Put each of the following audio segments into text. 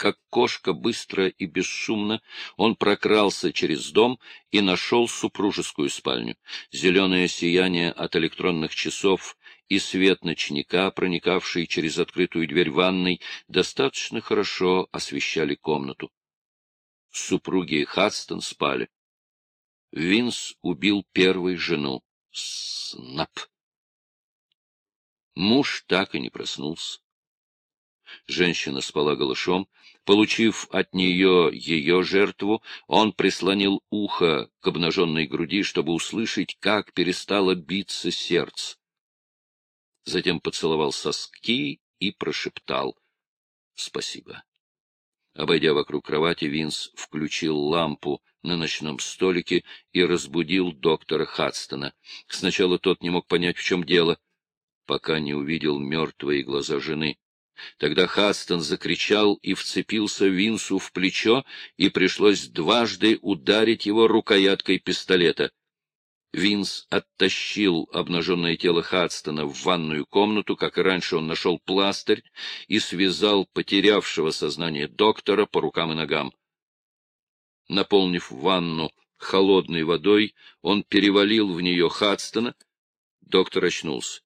Как кошка, быстро и бесшумно он прокрался через дом и нашел супружескую спальню. Зеленое сияние от электронных часов и свет ночника, проникавший через открытую дверь ванной, достаточно хорошо освещали комнату. Супруги Хадстон спали. Винс убил первую жену. Снап. Муж так и не проснулся. Женщина спала голышом. Получив от нее ее жертву, он прислонил ухо к обнаженной груди, чтобы услышать, как перестало биться сердце. Затем поцеловал соски и прошептал «Спасибо». Обойдя вокруг кровати, Винс включил лампу на ночном столике и разбудил доктора Хадстона. Сначала тот не мог понять, в чем дело, пока не увидел мертвые глаза жены. Тогда Хастон закричал и вцепился Винсу в плечо, и пришлось дважды ударить его рукояткой пистолета. Винс оттащил обнаженное тело Хадстона в ванную комнату, как и раньше он нашел пластырь, и связал потерявшего сознание доктора по рукам и ногам. Наполнив ванну холодной водой, он перевалил в нее Хадстона. Доктор очнулся.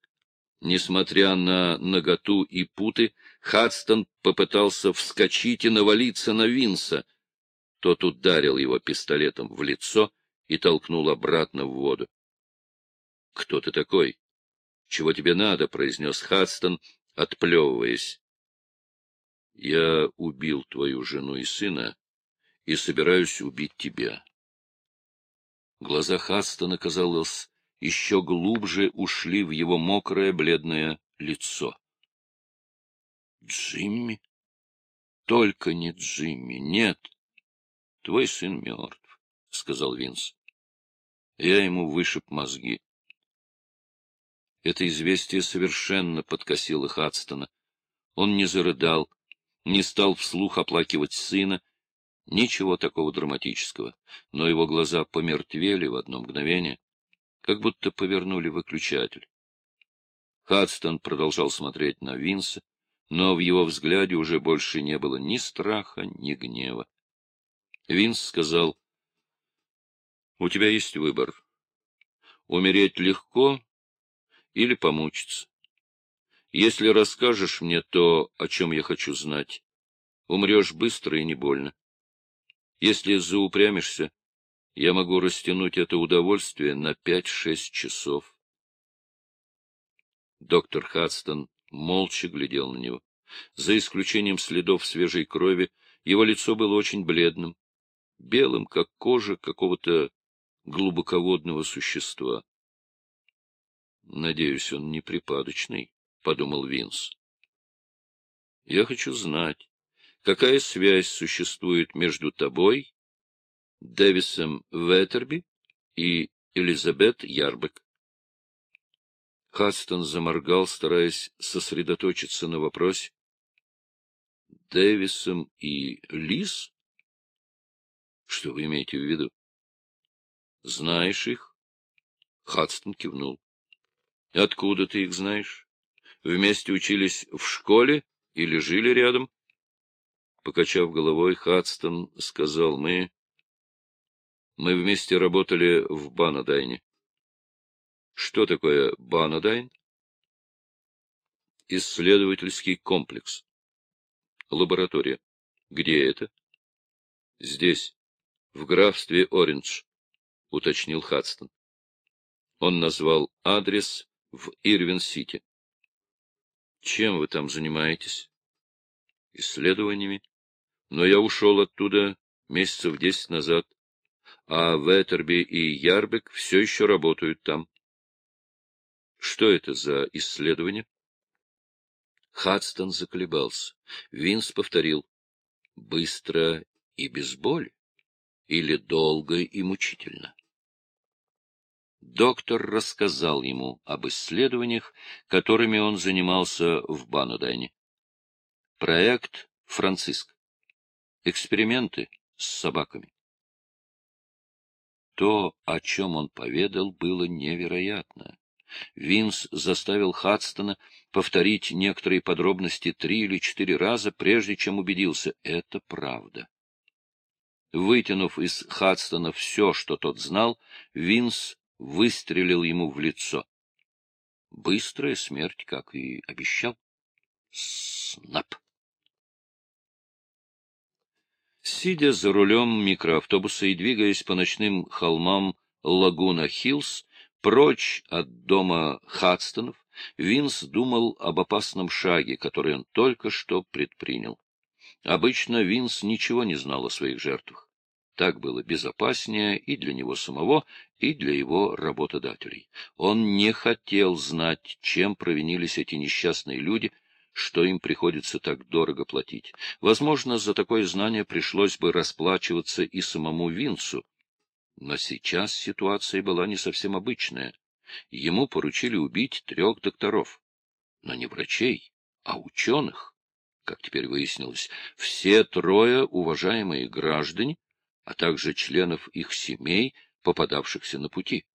Несмотря на наготу и путы, Хадстон попытался вскочить и навалиться на Винса. Тот ударил его пистолетом в лицо и толкнул обратно в воду. — Кто ты такой? — Чего тебе надо? — произнес Хадстон, отплевываясь. — Я убил твою жену и сына и собираюсь убить тебя. Глаза Хадстона, казалось, еще глубже ушли в его мокрое бледное лицо. Джимми? Только не Джимми, нет. Твой сын мертв, — сказал Винс. Я ему вышиб мозги. Это известие совершенно подкосило Хадстона. Он не зарыдал, не стал вслух оплакивать сына, ничего такого драматического, но его глаза помертвели в одно мгновение как будто повернули выключатель. Хадстон продолжал смотреть на Винса, но в его взгляде уже больше не было ни страха, ни гнева. Винс сказал, — У тебя есть выбор. Умереть легко или помучиться. Если расскажешь мне то, о чем я хочу знать, умрешь быстро и не больно. Если заупрямишься, я могу растянуть это удовольствие на пять-шесть часов. Доктор Хадстон молча глядел на него. За исключением следов свежей крови, его лицо было очень бледным, белым, как кожа какого-то глубоководного существа. «Надеюсь, он не припадочный», — подумал Винс. «Я хочу знать, какая связь существует между тобой Дэвисом Веттерби и Элизабет Ярбек. Хадстон заморгал, стараясь сосредоточиться на вопросе. — Дэвисом и Лиз? Что вы имеете в виду? — Знаешь их? Хадстон кивнул. — Откуда ты их знаешь? Вместе учились в школе или жили рядом? Покачав головой, Хадстон сказал, мы мы вместе работали в Банадайне. Что такое Банадайн? Исследовательский комплекс. Лаборатория. Где это? Здесь, в графстве Ориндж, уточнил Хадстон. Он назвал адрес в Ирвин-Сити. Чем вы там занимаетесь? Исследованиями. Но я ушел оттуда месяцев десять назад а Веттерби и Ярбек все еще работают там. Что это за исследование? Хадстон заколебался. Винс повторил. Быстро и без боли? Или долго и мучительно? Доктор рассказал ему об исследованиях, которыми он занимался в Банудайне. Проект «Франциск». Эксперименты с собаками. То, о чем он поведал, было невероятно. Винс заставил Хадстона повторить некоторые подробности три или четыре раза, прежде чем убедился — это правда. Вытянув из Хадстона все, что тот знал, Винс выстрелил ему в лицо. Быстрая смерть, как и обещал. Снап! Сидя за рулем микроавтобуса и двигаясь по ночным холмам Лагуна-Хиллз, прочь от дома Хадстонов, Винс думал об опасном шаге, который он только что предпринял. Обычно Винс ничего не знал о своих жертвах. Так было безопаснее и для него самого, и для его работодателей. Он не хотел знать, чем провинились эти несчастные люди, что им приходится так дорого платить. Возможно, за такое знание пришлось бы расплачиваться и самому Винсу. Но сейчас ситуация была не совсем обычная. Ему поручили убить трех докторов. Но не врачей, а ученых. Как теперь выяснилось, все трое уважаемые граждане, а также членов их семей, попадавшихся на пути.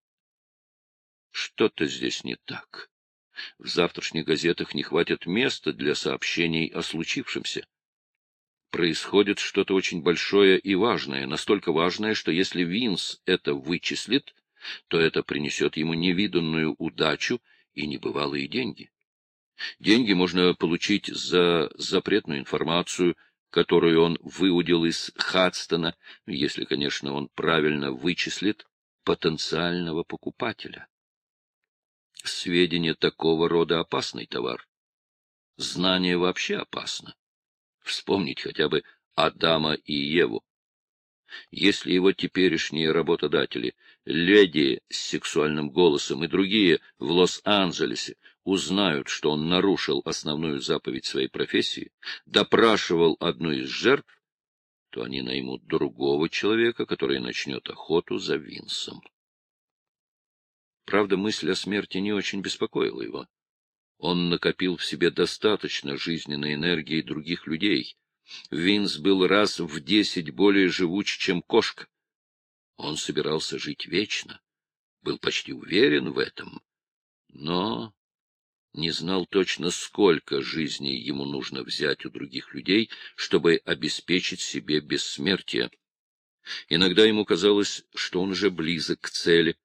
Что-то здесь не так. В завтрашних газетах не хватит места для сообщений о случившемся. Происходит что-то очень большое и важное, настолько важное, что если Винс это вычислит, то это принесет ему невиданную удачу и небывалые деньги. Деньги можно получить за запретную информацию — которую он выудил из Хадстона, если, конечно, он правильно вычислит потенциального покупателя. Сведения такого рода опасный товар. Знание вообще опасно. Вспомнить хотя бы Адама и Еву. Если его теперешние работодатели, леди с сексуальным голосом и другие в Лос-Анджелесе узнают, что он нарушил основную заповедь своей профессии, допрашивал одну из жертв, то они наймут другого человека, который начнет охоту за Винсом. Правда, мысль о смерти не очень беспокоила его. Он накопил в себе достаточно жизненной энергии других людей. Винс был раз в десять более живуч, чем кошка. Он собирался жить вечно, был почти уверен в этом. Но не знал точно, сколько жизней ему нужно взять у других людей, чтобы обеспечить себе бессмертие. Иногда ему казалось, что он уже близок к цели.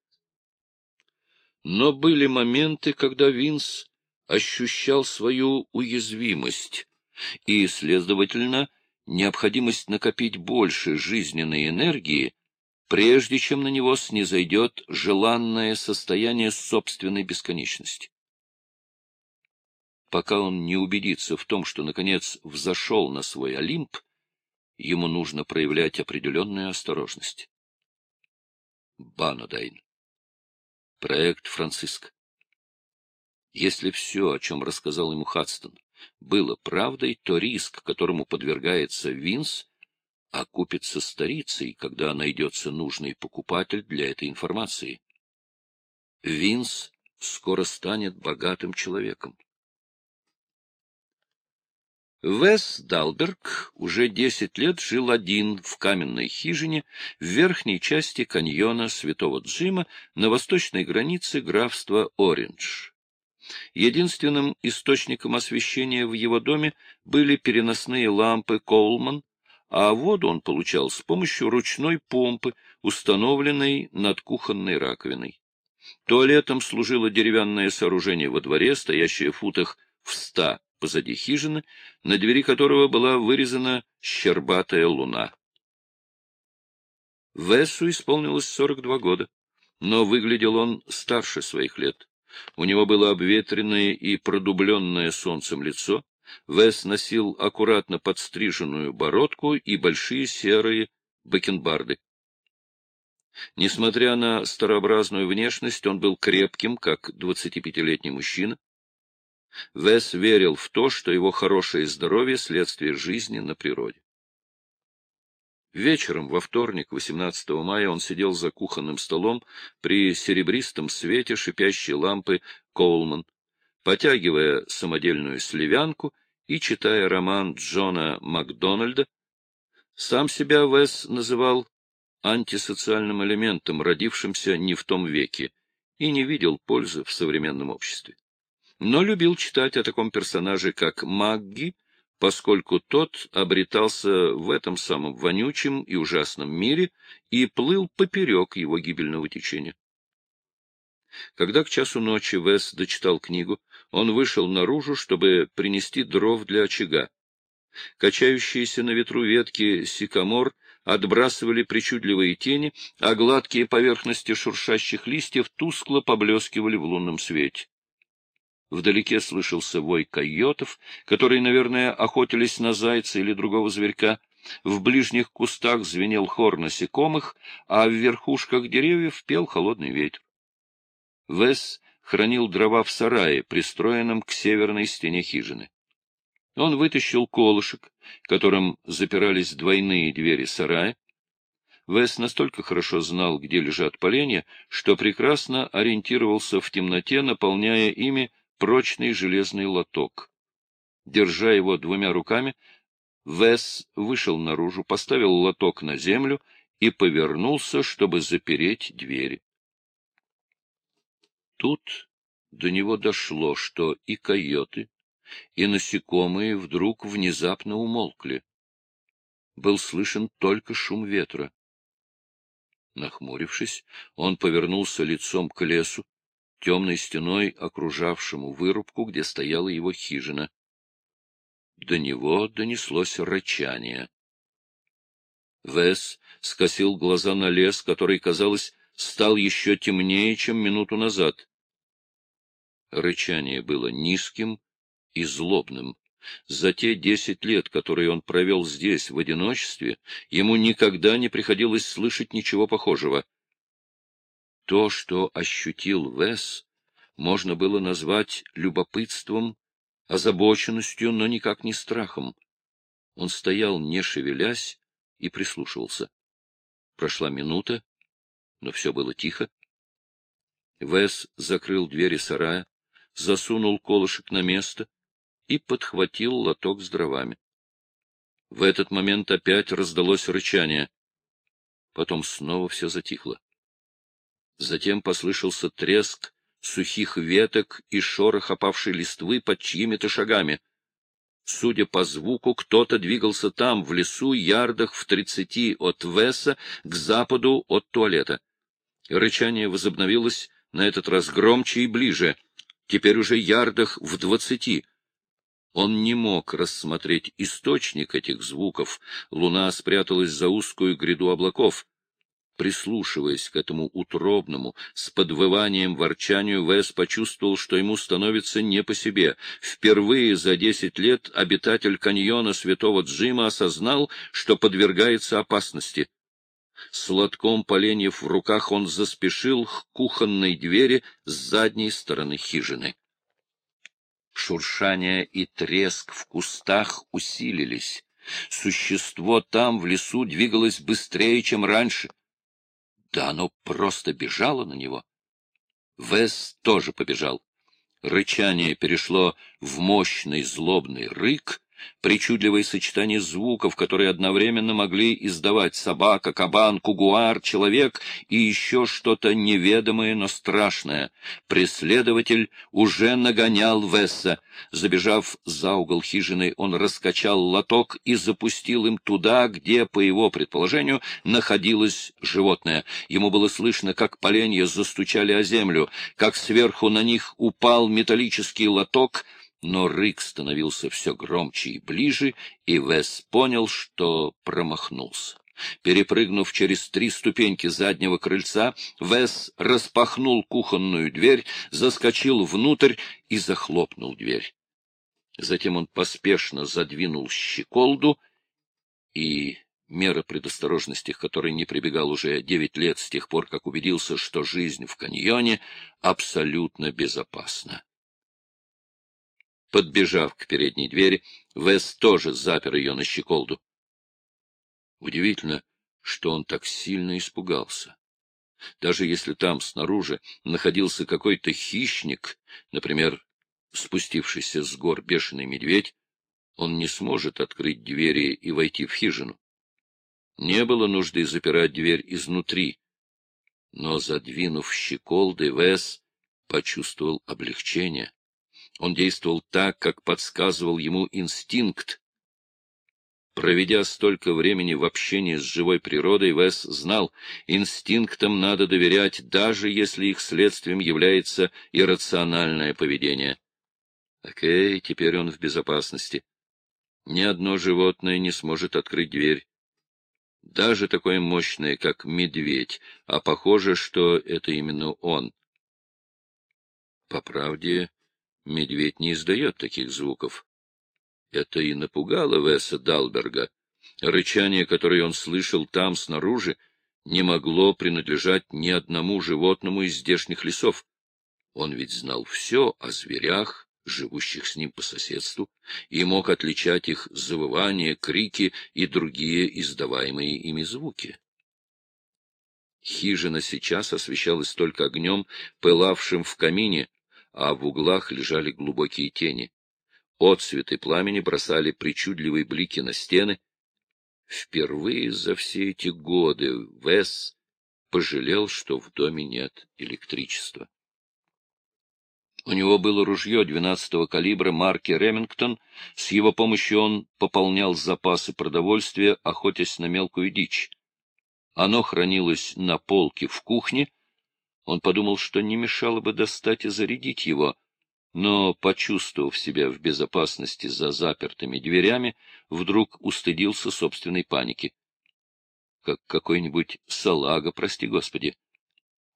Но были моменты, когда Винс ощущал свою уязвимость и, следовательно, необходимость накопить больше жизненной энергии, прежде чем на него снизойдет желанное состояние собственной бесконечности пока он не убедится в том, что, наконец, взошел на свой Олимп, ему нужно проявлять определенную осторожность. Банодайн. Проект Франциск. Если все, о чем рассказал ему Хадстон, было правдой, то риск, которому подвергается Винс, окупится старицей, когда найдется нужный покупатель для этой информации. Винс скоро станет богатым человеком. Вес Далберг уже десять лет жил один в каменной хижине в верхней части каньона Святого Джима на восточной границе графства Ориндж. Единственным источником освещения в его доме были переносные лампы Коулман, а воду он получал с помощью ручной помпы, установленной над кухонной раковиной. Туалетом служило деревянное сооружение во дворе, стоящее в футах в ста позади хижины, на двери которого была вырезана щербатая луна. Вессу исполнилось сорок два года, но выглядел он старше своих лет. У него было обветренное и продубленное солнцем лицо, Вес носил аккуратно подстриженную бородку и большие серые бакенбарды. Несмотря на старообразную внешность, он был крепким, как двадцатипятилетний мужчина, Вес верил в то, что его хорошее здоровье — следствие жизни на природе. Вечером во вторник, 18 мая, он сидел за кухонным столом при серебристом свете шипящей лампы Коулман, потягивая самодельную сливянку и читая роман Джона Макдональда. Сам себя Вес называл антисоциальным элементом, родившимся не в том веке, и не видел пользы в современном обществе. Но любил читать о таком персонаже, как Магги, поскольку тот обретался в этом самом вонючем и ужасном мире и плыл поперек его гибельного течения. Когда к часу ночи Вес дочитал книгу, он вышел наружу, чтобы принести дров для очага. Качающиеся на ветру ветки сикамор отбрасывали причудливые тени, а гладкие поверхности шуршащих листьев тускло поблескивали в лунном свете. Вдалеке слышался вой койотов, которые, наверное, охотились на зайца или другого зверька. В ближних кустах звенел хор насекомых, а в верхушках деревьев пел холодный ветер. Вес хранил дрова в сарае, пристроенном к северной стене хижины. Он вытащил колышек, которым запирались двойные двери сарая. Вес настолько хорошо знал, где лежат поленья, что прекрасно ориентировался в темноте, наполняя ими прочный железный лоток. Держа его двумя руками, Вес вышел наружу, поставил лоток на землю и повернулся, чтобы запереть двери. Тут до него дошло, что и койоты, и насекомые вдруг внезапно умолкли. Был слышен только шум ветра. Нахмурившись, он повернулся лицом к лесу, темной стеной окружавшему вырубку, где стояла его хижина. До него донеслось рычание. Вес скосил глаза на лес, который, казалось, стал еще темнее, чем минуту назад. Рычание было низким и злобным. За те десять лет, которые он провел здесь, в одиночестве, ему никогда не приходилось слышать ничего похожего. То, что ощутил Вес, можно было назвать любопытством, озабоченностью, но никак не страхом. Он стоял, не шевелясь, и прислушивался. Прошла минута, но все было тихо. Вес закрыл двери сарая, засунул колышек на место и подхватил лоток с дровами. В этот момент опять раздалось рычание. Потом снова все затихло. Затем послышался треск сухих веток и шорох опавшей листвы под чьими-то шагами. Судя по звуку, кто-то двигался там, в лесу, ярдах в тридцати от Веса, к западу от туалета. Рычание возобновилось, на этот раз громче и ближе, теперь уже ярдах в двадцати. Он не мог рассмотреть источник этих звуков, луна спряталась за узкую гряду облаков. Прислушиваясь к этому утробному, с подвыванием ворчанию, Вес почувствовал, что ему становится не по себе. Впервые за десять лет обитатель каньона Святого Джима осознал, что подвергается опасности. С лотком поленьев в руках он заспешил к кухонной двери с задней стороны хижины. Шуршание и треск в кустах усилились. Существо там, в лесу, двигалось быстрее, чем раньше — да оно просто бежало на него. Вес тоже побежал. Рычание перешло в мощный злобный рык, причудливое сочетание звуков, которые одновременно могли издавать собака, кабан, кугуар, человек и еще что-то неведомое, но страшное. Преследователь уже нагонял Весса. Забежав за угол хижины, он раскачал лоток и запустил им туда, где, по его предположению, находилось животное. Ему было слышно, как поленья застучали о землю, как сверху на них упал металлический лоток — но рык становился все громче и ближе, и Вес понял, что промахнулся. Перепрыгнув через три ступеньки заднего крыльца, Вес распахнул кухонную дверь, заскочил внутрь и захлопнул дверь. Затем он поспешно задвинул щеколду, и мера предосторожности, к которой не прибегал уже девять лет с тех пор, как убедился, что жизнь в каньоне абсолютно безопасна. Подбежав к передней двери, Вес тоже запер ее на щеколду. Удивительно, что он так сильно испугался. Даже если там, снаружи, находился какой-то хищник, например, спустившийся с гор бешеный медведь, он не сможет открыть двери и войти в хижину. Не было нужды запирать дверь изнутри. Но, задвинув щеколды, Вес почувствовал облегчение. Он действовал так, как подсказывал ему инстинкт. Проведя столько времени в общении с живой природой, Вес знал, инстинктам надо доверять, даже если их следствием является иррациональное поведение. Окей, теперь он в безопасности. Ни одно животное не сможет открыть дверь. Даже такое мощное, как медведь, а похоже, что это именно он. По правде, медведь не издает таких звуков. Это и напугало Веса Далберга. Рычание, которое он слышал там, снаружи, не могло принадлежать ни одному животному из здешних лесов. Он ведь знал все о зверях, живущих с ним по соседству, и мог отличать их завывания, крики и другие издаваемые ими звуки. Хижина сейчас освещалась только огнем, пылавшим в камине, а в углах лежали глубокие тени. Отцветы пламени бросали причудливые блики на стены. Впервые за все эти годы Вес пожалел, что в доме нет электричества. У него было ружье 12-го калибра марки «Ремингтон». С его помощью он пополнял запасы продовольствия, охотясь на мелкую дичь. Оно хранилось на полке в кухне. Он подумал, что не мешало бы достать и зарядить его, но, почувствовав себя в безопасности за запертыми дверями, вдруг устыдился собственной паники. Как какой-нибудь салага, прости господи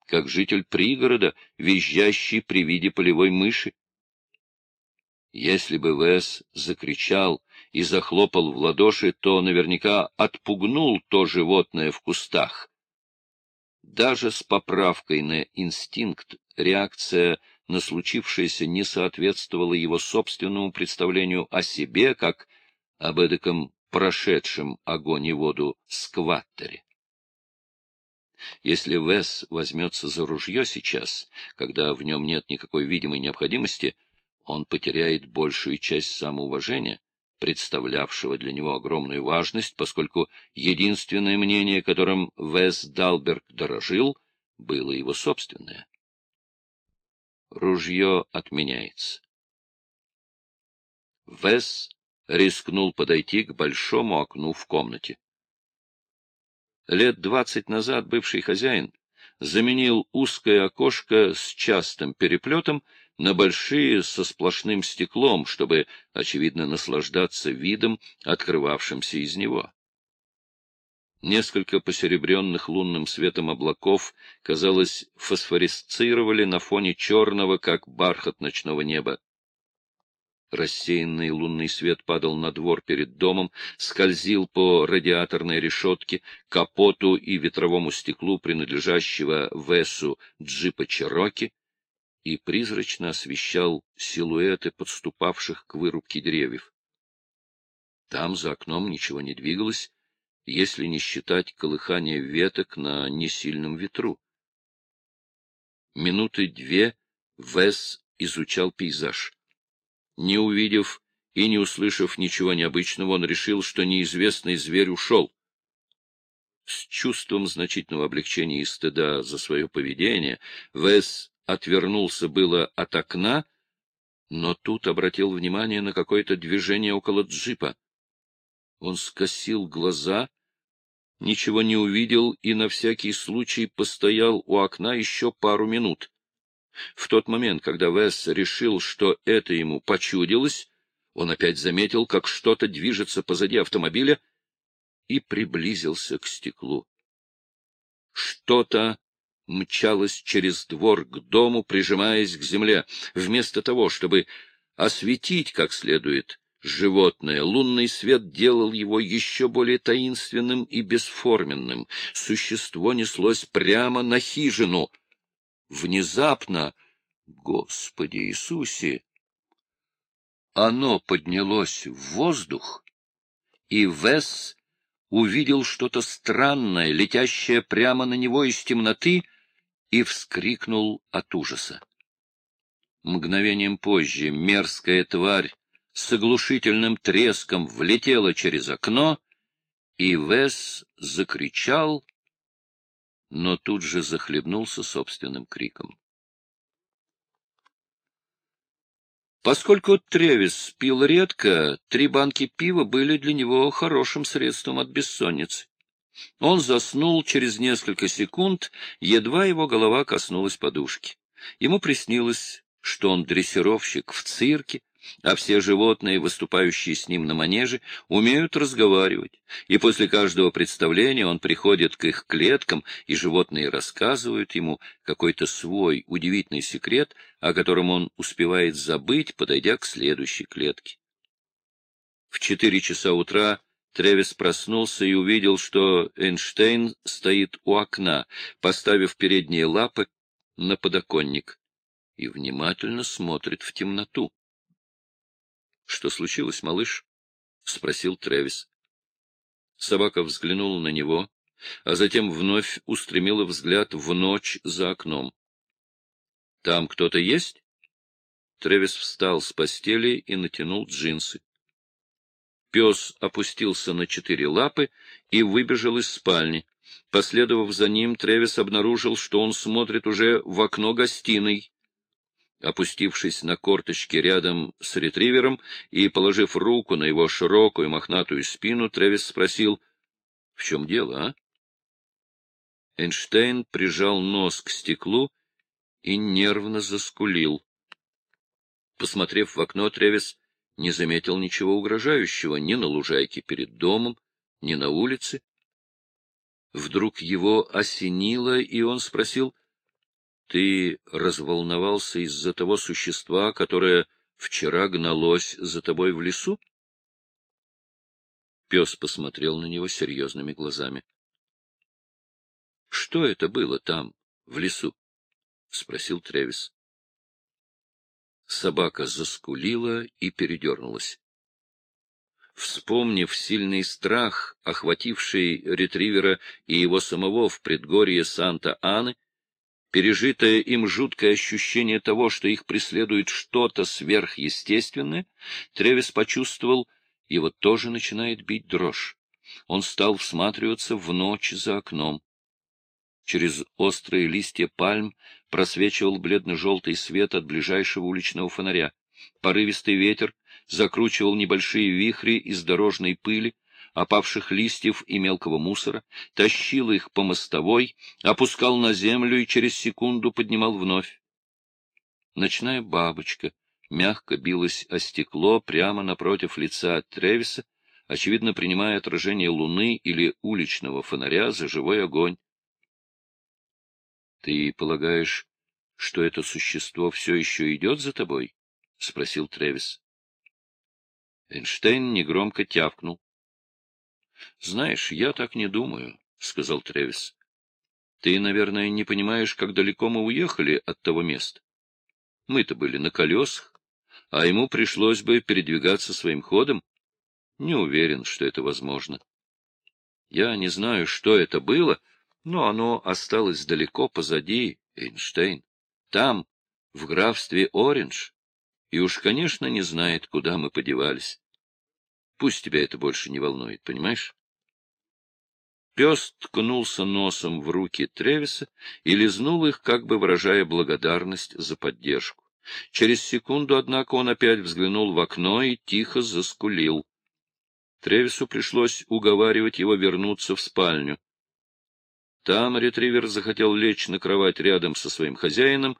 как житель пригорода, визжащий при виде полевой мыши. Если бы Вес закричал и захлопал в ладоши, то наверняка отпугнул то животное в кустах. Даже с поправкой на инстинкт реакция на случившееся не соответствовала его собственному представлению о себе, как об эдаком прошедшем огонь и воду скваттере. Если Вес возьмется за ружье сейчас, когда в нем нет никакой видимой необходимости, он потеряет большую часть самоуважения, представлявшего для него огромную важность, поскольку единственное мнение, которым Вес Далберг дорожил, было его собственное. Ружье отменяется. Вес рискнул подойти к большому окну в комнате. Лет двадцать назад бывший хозяин заменил узкое окошко с частым переплетом на большие со сплошным стеклом, чтобы, очевидно, наслаждаться видом, открывавшимся из него. Несколько посеребренных лунным светом облаков, казалось, фосфорисцировали на фоне черного, как бархат ночного неба. Рассеянный лунный свет падал на двор перед домом, скользил по радиаторной решетке, капоту и ветровому стеклу, принадлежащего Весу джипа Чероки, и призрачно освещал силуэты подступавших к вырубке деревьев. Там за окном ничего не двигалось, если не считать колыхания веток на несильном ветру. Минуты две Вес изучал пейзаж. Не увидев и не услышав ничего необычного, он решил, что неизвестный зверь ушел. С чувством значительного облегчения и стыда за свое поведение Вес отвернулся было от окна, но тут обратил внимание на какое-то движение около джипа. Он скосил глаза, ничего не увидел и на всякий случай постоял у окна еще пару минут. В тот момент, когда Весс решил, что это ему почудилось, он опять заметил, как что-то движется позади автомобиля и приблизился к стеклу. Что-то мчалось через двор к дому, прижимаясь к земле. Вместо того, чтобы осветить как следует животное, лунный свет делал его еще более таинственным и бесформенным. Существо неслось прямо на хижину. Внезапно, Господи Иисусе, оно поднялось в воздух, и Вес увидел что-то странное, летящее прямо на него из темноты, и вскрикнул от ужаса. Мгновением позже мерзкая тварь с оглушительным треском влетела через окно, и Вес закричал но тут же захлебнулся собственным криком. Поскольку Тревис пил редко, три банки пива были для него хорошим средством от бессонницы. Он заснул через несколько секунд, едва его голова коснулась подушки. Ему приснилось, что он дрессировщик в цирке, а все животные, выступающие с ним на манеже, умеют разговаривать, и после каждого представления он приходит к их клеткам, и животные рассказывают ему какой-то свой удивительный секрет, о котором он успевает забыть, подойдя к следующей клетке. В четыре часа утра Тревис проснулся и увидел, что Эйнштейн стоит у окна, поставив передние лапы на подоконник, и внимательно смотрит в темноту. — Что случилось, малыш? — спросил Трэвис. Собака взглянула на него, а затем вновь устремила взгляд в ночь за окном. — Там кто-то есть? Трэвис встал с постели и натянул джинсы. Пес опустился на четыре лапы и выбежал из спальни. Последовав за ним, Тревис обнаружил, что он смотрит уже в окно гостиной. Опустившись на корточки рядом с ретривером и положив руку на его широкую мохнатую спину, Тревис спросил, — В чем дело, а? Эйнштейн прижал нос к стеклу и нервно заскулил. Посмотрев в окно, Тревис не заметил ничего угрожающего ни на лужайке перед домом, ни на улице. Вдруг его осенило, и он спросил, ты разволновался из-за того существа, которое вчера гналось за тобой в лесу? Пес посмотрел на него серьезными глазами. — Что это было там, в лесу? — спросил Тревис. Собака заскулила и передернулась. Вспомнив сильный страх, охвативший ретривера и его самого в предгорье Санта-Аны, пережитое им жуткое ощущение того, что их преследует что-то сверхъестественное, Тревис почувствовал, его тоже начинает бить дрожь. Он стал всматриваться в ночь за окном. Через острые листья пальм просвечивал бледно-желтый свет от ближайшего уличного фонаря. Порывистый ветер закручивал небольшие вихри из дорожной пыли, опавших листьев и мелкого мусора, тащил их по мостовой, опускал на землю и через секунду поднимал вновь. Ночная бабочка мягко билась о стекло прямо напротив лица Тревиса, очевидно принимая отражение луны или уличного фонаря за живой огонь. — Ты полагаешь, что это существо все еще идет за тобой? — спросил Тревис. Эйнштейн негромко тявкнул. — Знаешь, я так не думаю, — сказал Тревис. — Ты, наверное, не понимаешь, как далеко мы уехали от того места. Мы-то были на колесах, а ему пришлось бы передвигаться своим ходом. Не уверен, что это возможно. Я не знаю, что это было, но оно осталось далеко позади, Эйнштейн. Там, в графстве Ориндж, и уж, конечно, не знает, куда мы подевались. Пусть тебя это больше не волнует, понимаешь? Пес ткнулся носом в руки Тревиса и лизнул их, как бы выражая благодарность за поддержку. Через секунду, однако, он опять взглянул в окно и тихо заскулил. Тревису пришлось уговаривать его вернуться в спальню. Там ретривер захотел лечь на кровать рядом со своим хозяином,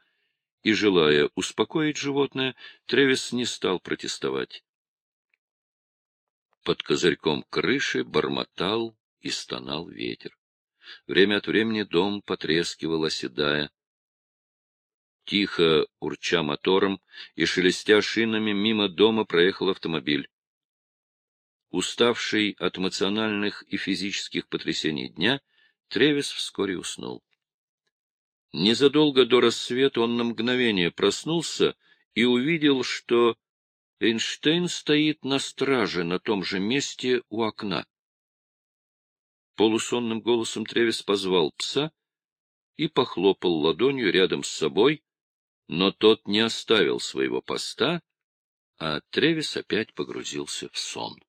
и, желая успокоить животное, Тревис не стал протестовать. Под козырьком крыши бормотал и стонал ветер. Время от времени дом потрескивал, оседая. Тихо, урча мотором и шелестя шинами, мимо дома проехал автомобиль. Уставший от эмоциональных и физических потрясений дня, Тревис вскоре уснул. Незадолго до рассвета он на мгновение проснулся и увидел, что Эйнштейн стоит на страже на том же месте у окна. Полусонным голосом Тревис позвал пса и похлопал ладонью рядом с собой, но тот не оставил своего поста, а Тревис опять погрузился в сон.